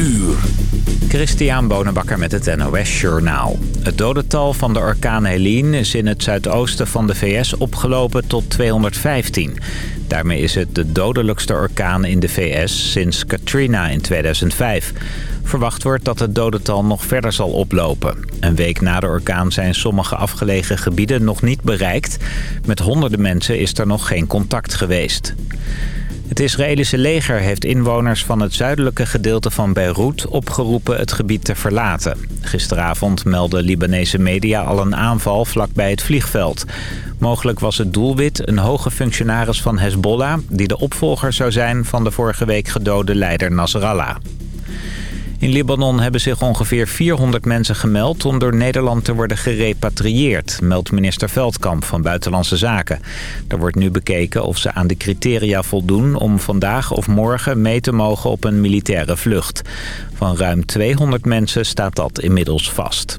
uur. Christian Bonenbakker met het NOS Journaal. Het dodental van de orkaan Helene is in het zuidoosten van de VS opgelopen tot 215. Daarmee is het de dodelijkste orkaan in de VS sinds Katrina in 2005. Verwacht wordt dat het dodental nog verder zal oplopen. Een week na de orkaan zijn sommige afgelegen gebieden nog niet bereikt. Met honderden mensen is er nog geen contact geweest. Het Israëlische leger heeft inwoners van het zuidelijke gedeelte van Beirut opgeroepen het gebied te verlaten. Gisteravond meldden Libanese media al een aanval vlakbij het vliegveld. Mogelijk was het doelwit een hoge functionaris van Hezbollah... die de opvolger zou zijn van de vorige week gedode leider Nasrallah. In Libanon hebben zich ongeveer 400 mensen gemeld om door Nederland te worden gerepatrieerd, meldt minister Veldkamp van Buitenlandse Zaken. Er wordt nu bekeken of ze aan de criteria voldoen om vandaag of morgen mee te mogen op een militaire vlucht. Van ruim 200 mensen staat dat inmiddels vast.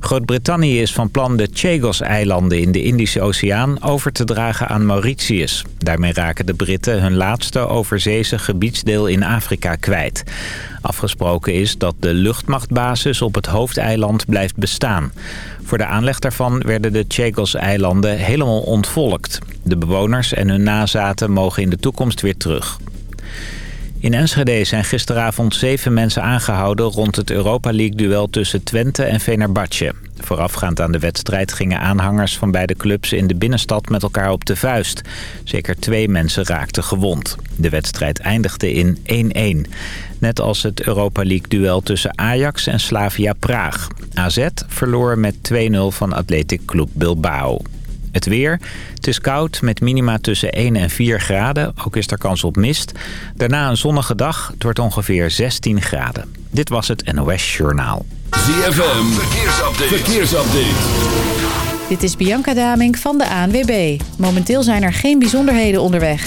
Groot-Brittannië is van plan de Chagos-eilanden in de Indische Oceaan over te dragen aan Mauritius. Daarmee raken de Britten hun laatste overzeese gebiedsdeel in Afrika kwijt. Afgesproken is dat de luchtmachtbasis op het hoofdeiland blijft bestaan. Voor de aanleg daarvan werden de Chagos-eilanden helemaal ontvolkt. De bewoners en hun nazaten mogen in de toekomst weer terug. In Enschede zijn gisteravond zeven mensen aangehouden rond het Europa League-duel tussen Twente en Venerbatje. Voorafgaand aan de wedstrijd gingen aanhangers van beide clubs in de binnenstad met elkaar op de vuist. Zeker twee mensen raakten gewond. De wedstrijd eindigde in 1-1. Net als het Europa League-duel tussen Ajax en Slavia Praag. AZ verloor met 2-0 van Atletic Club Bilbao. Het weer. Het is koud met minima tussen 1 en 4 graden. Ook is er kans op mist. Daarna een zonnige dag. Het wordt ongeveer 16 graden. Dit was het NOS Journaal. ZFM. Verkeersupdate. Verkeersupdate. Dit is Bianca Daming van de ANWB. Momenteel zijn er geen bijzonderheden onderweg.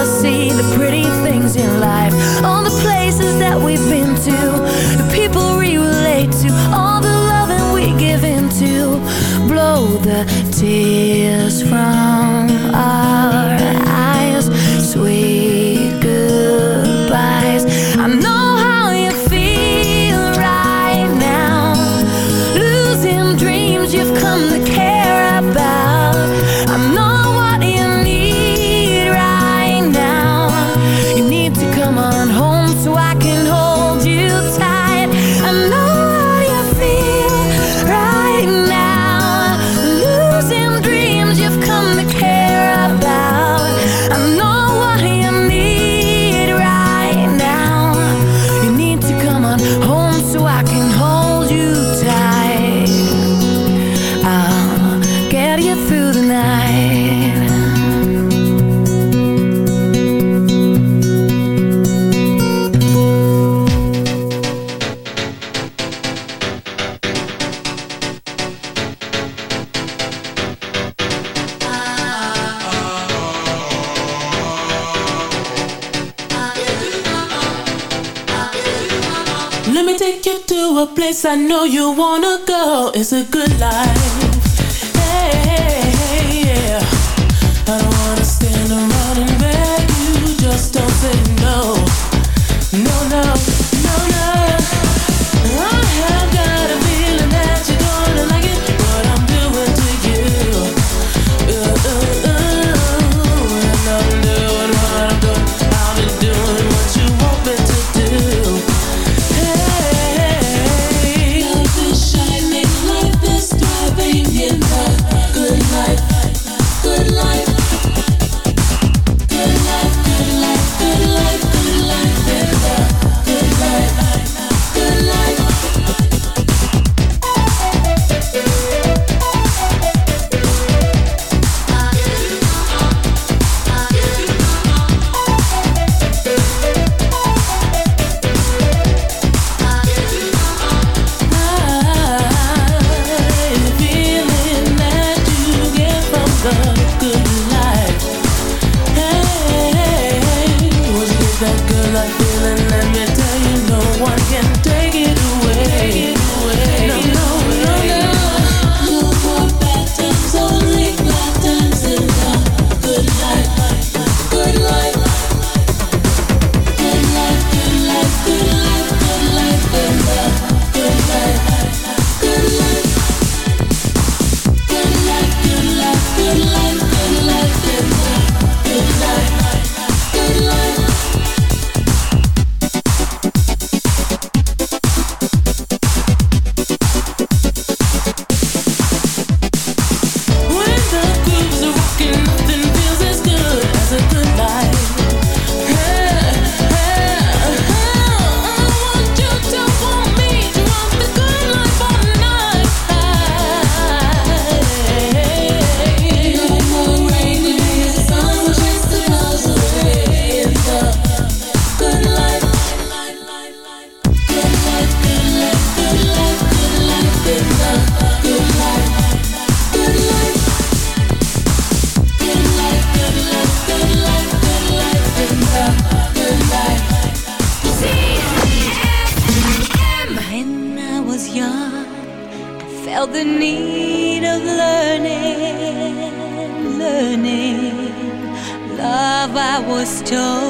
I see the pretty crystal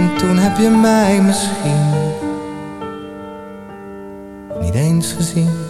en toen heb je mij misschien niet eens gezien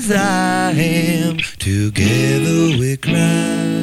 as I am. Together we cry.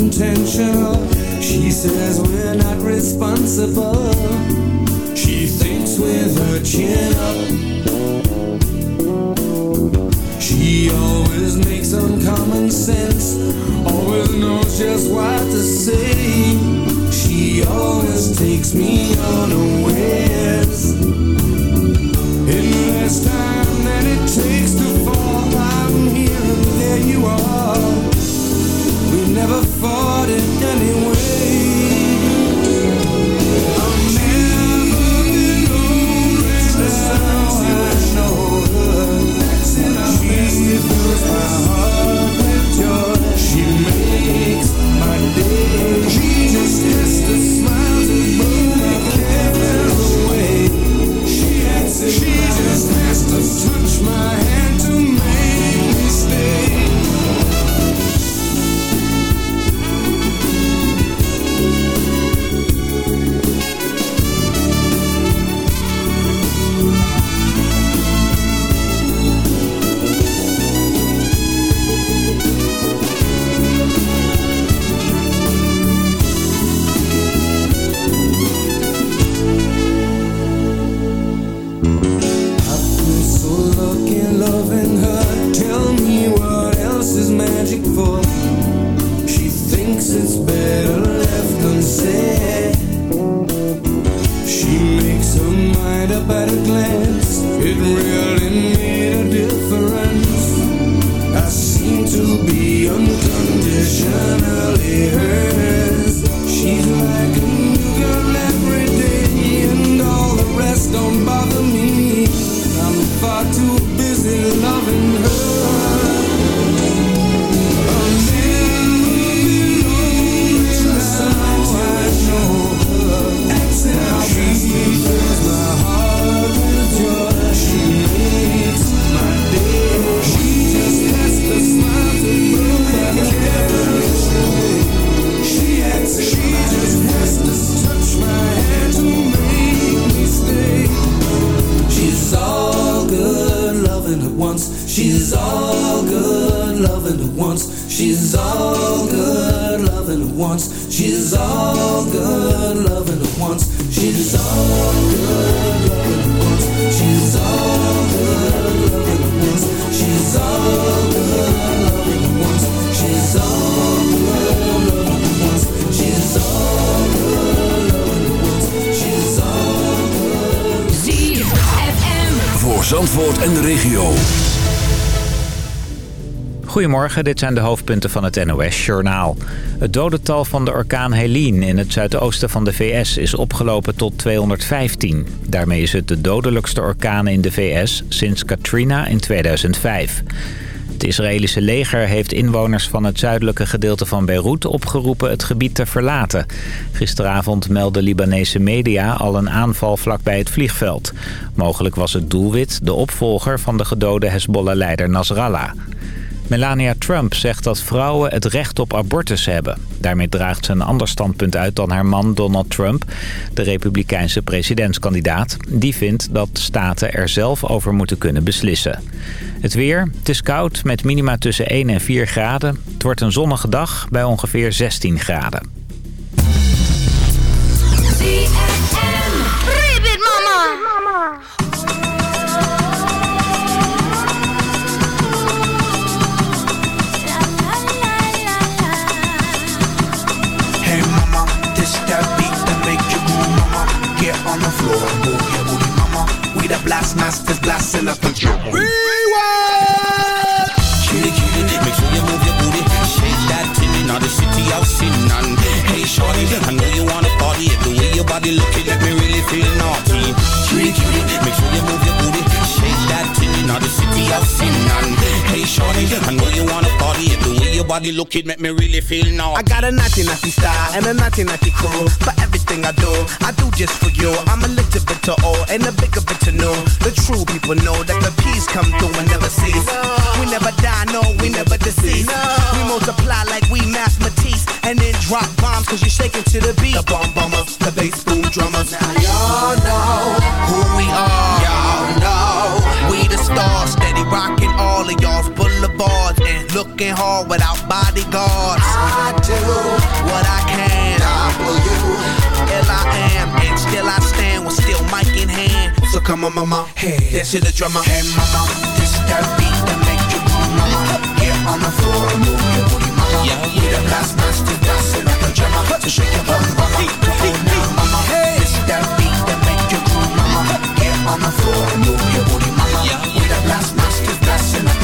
intentional. She says we're not responsible. She thinks with her chin up. She always makes uncommon sense, always knows just what to say. She always takes me unawares. In less time than it takes to fall, I'm here and there you are never fought it Goedemorgen, dit zijn de hoofdpunten van het NOS-journaal. Het dodental van de orkaan Helene in het zuidoosten van de VS is opgelopen tot 215. Daarmee is het de dodelijkste orkaan in de VS sinds Katrina in 2005. Het Israëlische leger heeft inwoners van het zuidelijke gedeelte van Beirut opgeroepen het gebied te verlaten. Gisteravond meldden Libanese media al een aanval vlakbij het vliegveld. Mogelijk was het doelwit de opvolger van de gedode Hezbollah-leider Nasrallah. Melania Trump zegt dat vrouwen het recht op abortus hebben. Daarmee draagt ze een ander standpunt uit dan haar man Donald Trump, de republikeinse presidentskandidaat. Die vindt dat staten er zelf over moeten kunnen beslissen. Het weer, het is koud met minima tussen 1 en 4 graden. Het wordt een zonnige dag bij ongeveer 16 graden. der Blastmasters blast in der pajama. Rewind! Cutie, cutie, make sure you move your booty. Shake that titty, now the city I've seen none. Hey, shorty, I know you wanna party. The way your body looking, let me really feel naughty. Cutie, cutie, make sure you move your booty of the city of sin. And hey, shorty, I know you wanna party. If the way your body look, it make me really feel now. I got a naughty naughty style and a naughty naughty crew. For everything I do, I do just for you. I'm a little bit to old and a bigger bit to new. The true people know that the peace come through and never cease. We never die, no, we never deceive. We multiply like we mass Matisse and then drop bombs cause you're shaking to the beat. The bomb bombers, the bass boom drummers. Now y'all know who we are. Y'all know we the stars stars. Steady rocking all of y'all's boulevards and looking hard without bodyguards. I do what I can. I I am, and still I stand with still mic in hand. So come on, mama, hey, this is the drummer. Hey, mama, this that beat that make you move, mama. Get on the floor and move your booty, mama. Yeah, yeah. Be the last man to dance in a pajama to shake your bum, mama. Come on now, mama, hey. this that beat that make you move, mama. Get on the floor and move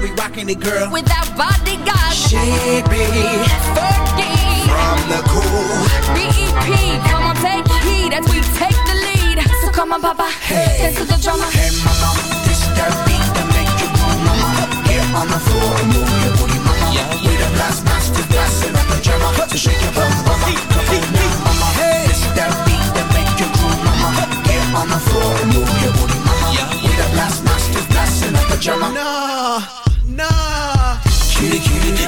We rocking the girl. With that bodyguard. She be Fergie. From the cool. B.E.P. Come on, take heed as we take the lead. So come on, Papa. Hey. Dance to the drama. Hey, mama. This that beat that make you move, mama. Get on the floor and move your booty, mama. Yeah, yeah. We the blast master blasting up the drama. So shake your bum, mama. Come on now, mama. Hey. This that beat that make you groove, mama. Get on the floor and move your booty, mama. Yeah, yeah. We the blast master blasting up the drama. No.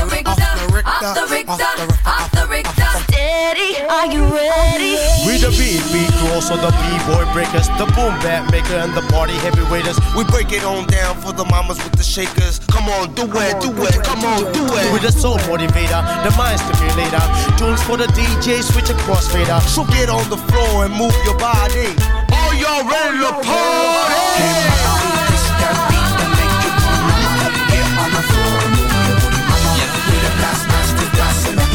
Richter. Richter, off the Richter, off the Richter. Steady, are you ready? We the beat, beat crew, so the b-boy breakers, the boom bat maker, and the party heavyweights. We break it on down for the mamas with the shakers. Come on, do it, do it, come on, do it. We the soul motivator, the mind stimulator. Tunes for the DJ, switch a crossfader. So get on the floor and move your body. Are y'all ready to party?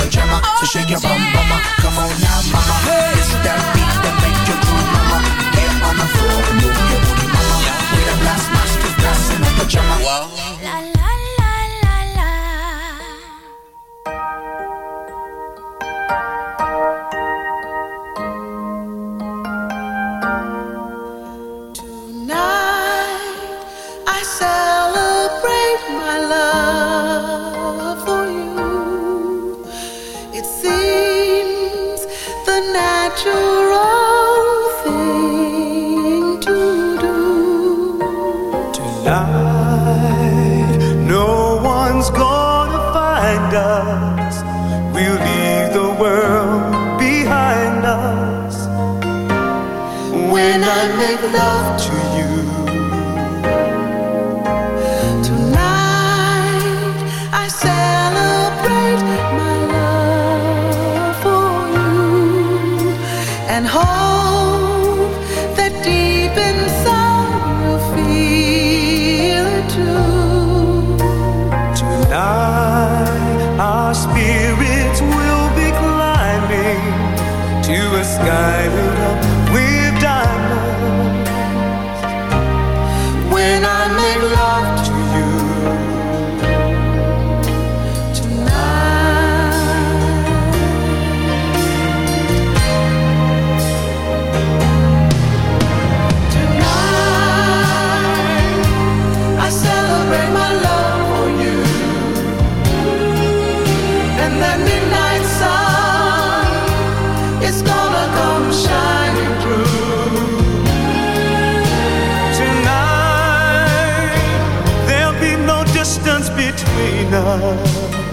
pajama. So shake your bum mama. Come on now, mama. Hey, It's that beat. chegar.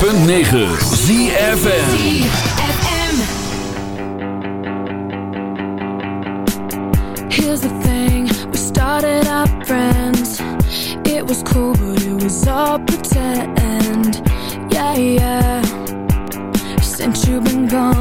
106.9 ZFM Here's the thing, we started up friends It was cool but it was all pretend Yeah, yeah Since you've been gone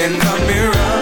in the mirror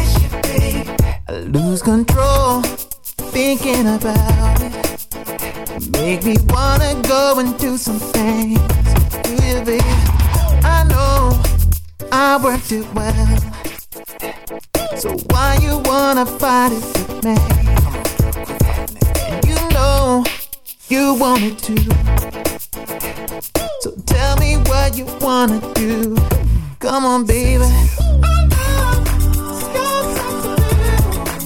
I lose control thinking about it. Make me wanna go and do some things. Do you, babe? I know I worked it well. So why you wanna fight it with me? you know you want it do, So tell me what you wanna do. Come on, baby.